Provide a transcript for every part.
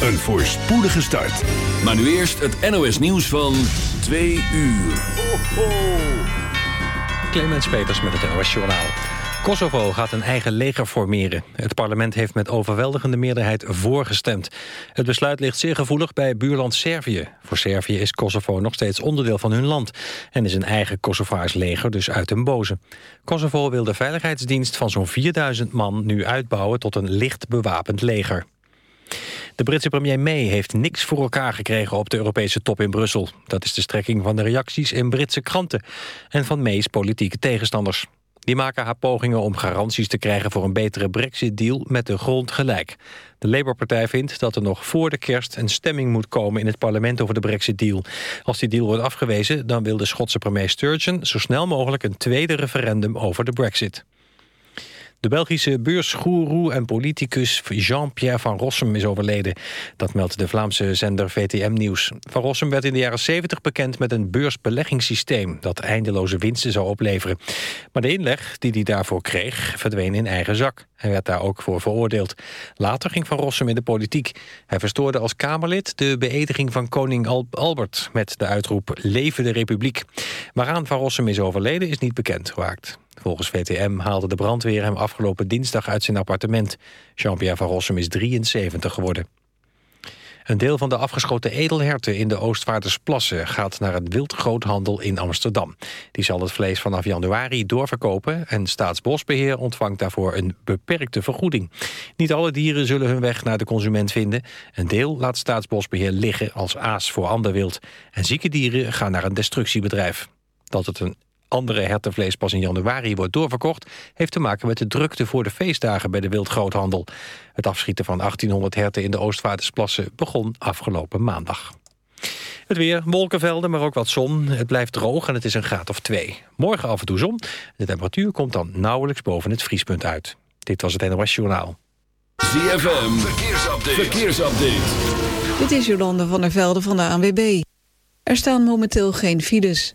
een voorspoedige start. Maar nu eerst het NOS nieuws van 2 uur. Ho. Clemens Peters met het NOS Journaal. Kosovo gaat een eigen leger formeren. Het parlement heeft met overweldigende meerderheid voorgestemd. Het besluit ligt zeer gevoelig bij buurland Servië. Voor Servië is Kosovo nog steeds onderdeel van hun land... en is een eigen Kosovaars leger dus uit een boze. Kosovo wil de veiligheidsdienst van zo'n 4000 man nu uitbouwen... tot een licht bewapend leger. De Britse premier May heeft niks voor elkaar gekregen op de Europese top in Brussel. Dat is de strekking van de reacties in Britse kranten en van May's politieke tegenstanders. Die maken haar pogingen om garanties te krijgen voor een betere brexit-deal met de grond gelijk. De Labour-partij vindt dat er nog voor de kerst een stemming moet komen in het parlement over de brexit-deal. Als die deal wordt afgewezen, dan wil de Schotse premier Sturgeon zo snel mogelijk een tweede referendum over de brexit. De Belgische beursgoeroe en politicus Jean-Pierre van Rossum is overleden. Dat meldt de Vlaamse zender VTM Nieuws. Van Rossum werd in de jaren 70 bekend met een beursbeleggingssysteem... dat eindeloze winsten zou opleveren. Maar de inleg die hij daarvoor kreeg verdween in eigen zak. Hij werd daar ook voor veroordeeld. Later ging Van Rossum in de politiek. Hij verstoorde als Kamerlid de beëdiging van koning Albert... met de uitroep Leven de Republiek. Waaraan Van Rossum is overleden is niet bekend geraakt. Volgens VTM haalde de brandweer hem afgelopen dinsdag uit zijn appartement. Jean-Pierre van Rossum is 73 geworden. Een deel van de afgeschoten edelherten in de Oostvaardersplassen... gaat naar het wildgroothandel in Amsterdam. Die zal het vlees vanaf januari doorverkopen... en Staatsbosbeheer ontvangt daarvoor een beperkte vergoeding. Niet alle dieren zullen hun weg naar de consument vinden. Een deel laat Staatsbosbeheer liggen als aas voor ander wild. En zieke dieren gaan naar een destructiebedrijf. Dat het een andere hertenvlees pas in januari wordt doorverkocht... heeft te maken met de drukte voor de feestdagen bij de wildgroothandel. Het afschieten van 1800 herten in de Oostvaardersplassen begon afgelopen maandag. Het weer, wolkenvelden, maar ook wat zon. Het blijft droog en het is een graad of twee. Morgen af en toe zon. De temperatuur komt dan nauwelijks boven het vriespunt uit. Dit was het NOS Journaal. ZFM, verkeersupdate. verkeersupdate. Dit is Jolande van der Velde van de ANWB. Er staan momenteel geen files.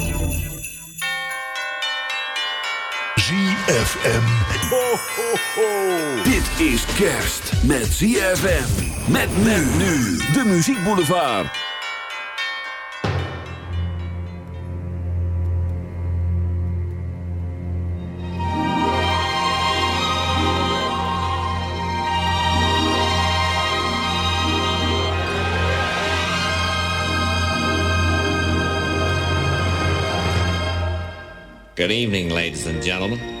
ZFM. Ho, ho, ho. Dit is kerst met ZFM. Met men nu. De Muziek Boulevard. Good evening, ladies and gentlemen.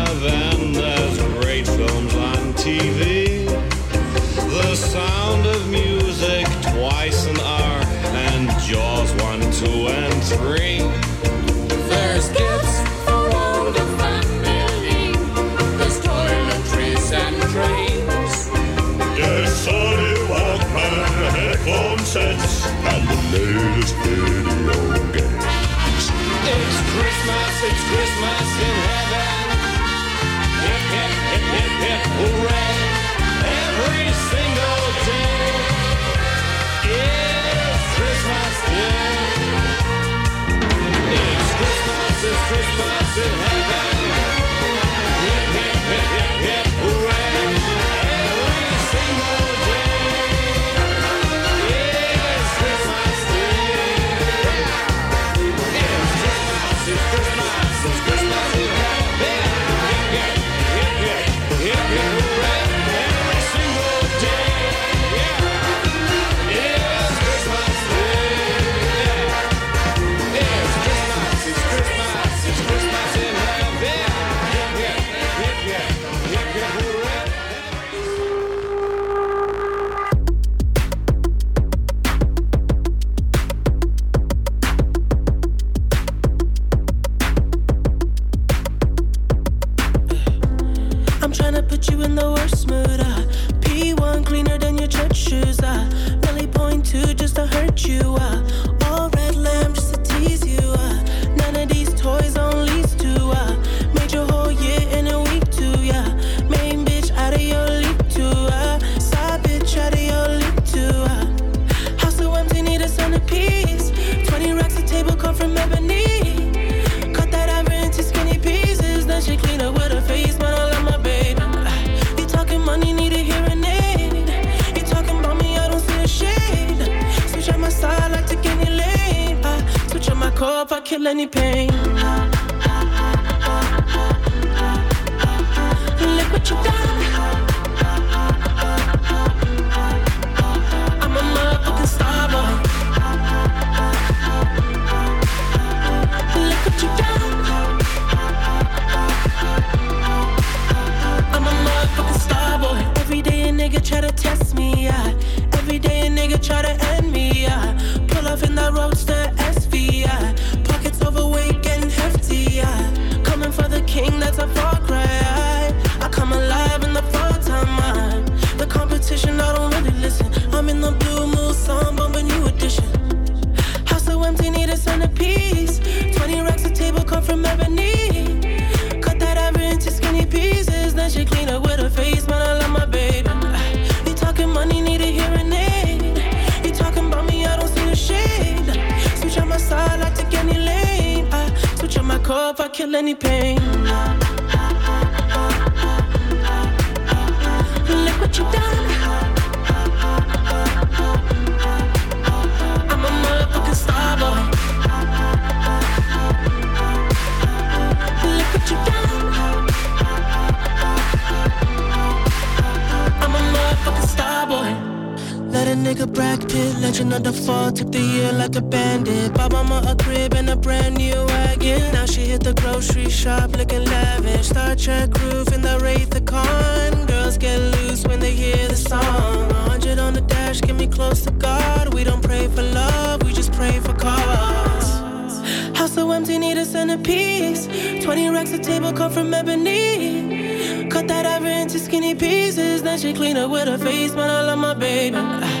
Hip, I any pain. Look what you done. Kill any pain. Look what you done. I'm a motherfucking star boy. Look what you done. I'm a motherfucking star boy. Let a nigga Brad Pitt, legend of the fall, took the year like a bandit. Bought mama a crib and a brand new grocery shop looking lavish. Star Trek roof in the Wraith the Khan. Girls get loose when they hear the song. 100 on the dash, get me close to God. We don't pray for love, we just pray for cause. House so empty, need a centerpiece. 20 racks a table come from ebony. Cut that ever into skinny pieces. Then she clean up with her face, man. I love my baby.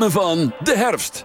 van de herfst.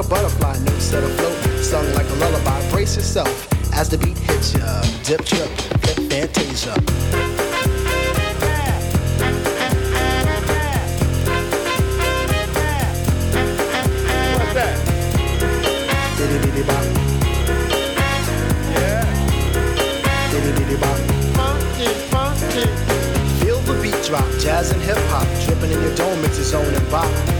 A butterfly, notes set afloat, sung like a lullaby. Brace yourself as the beat hits ya. Dip, trip, flip, fantasia. What's that? Diddy bop. Yeah. Diddy bop. Funky, funky. Feel the beat drop, jazz and hip hop, dripping in your dome, it's a zone and bop.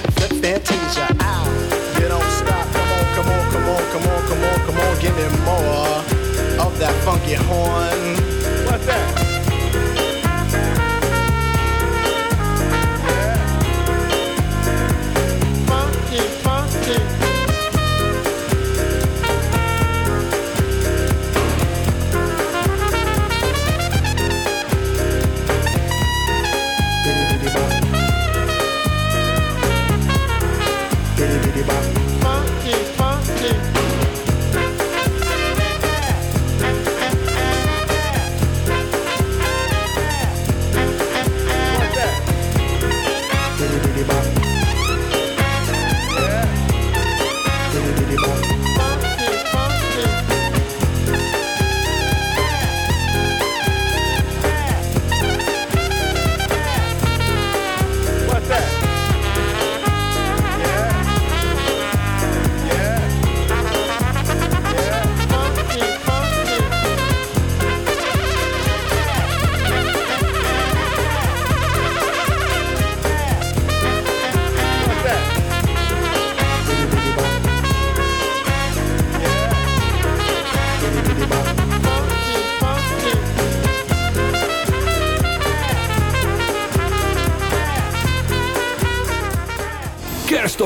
funky horn.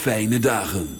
Fijne dagen.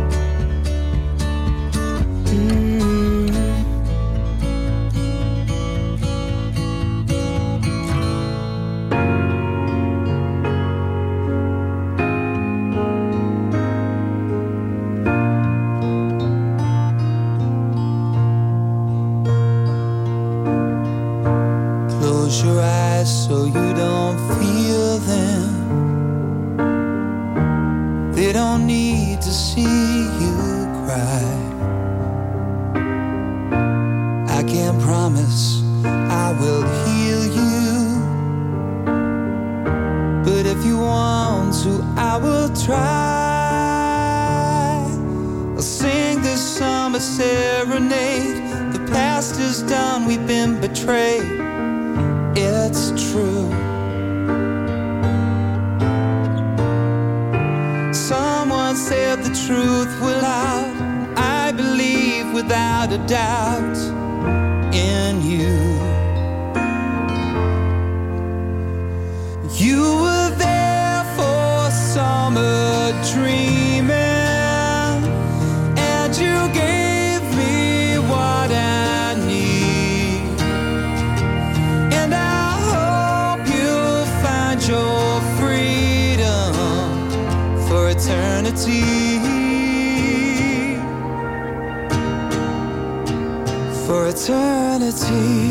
For eternity.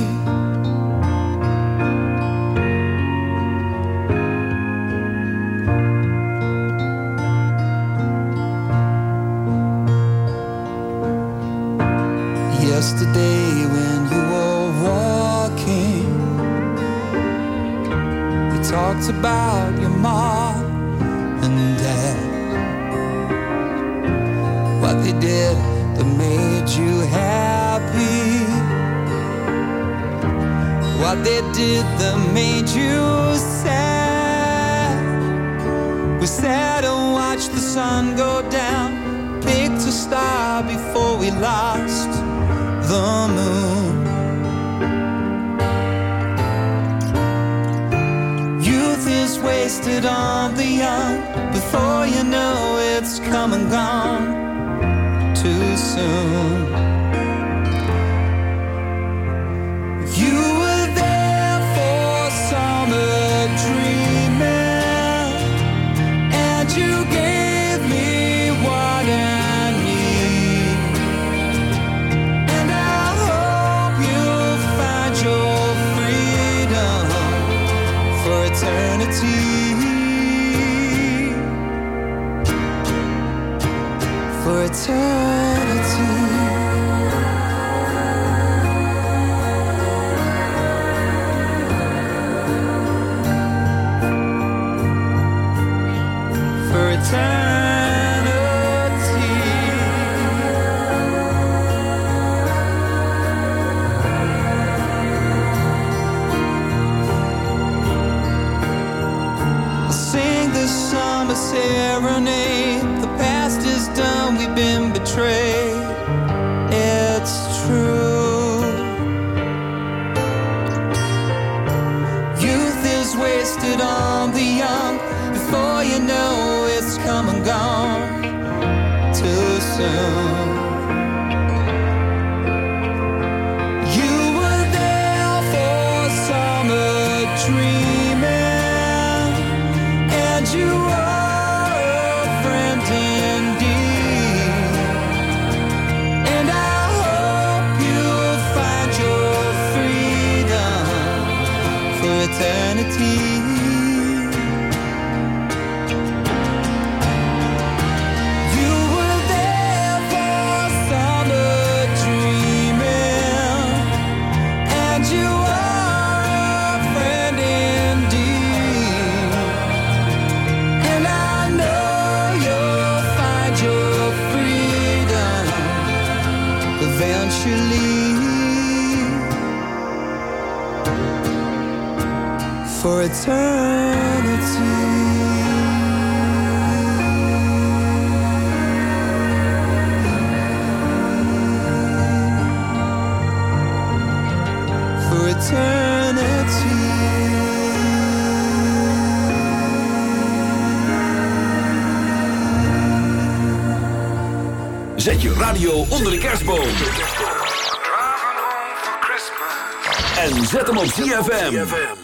ZFM.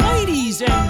Ladies and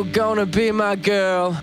You gonna be my girl?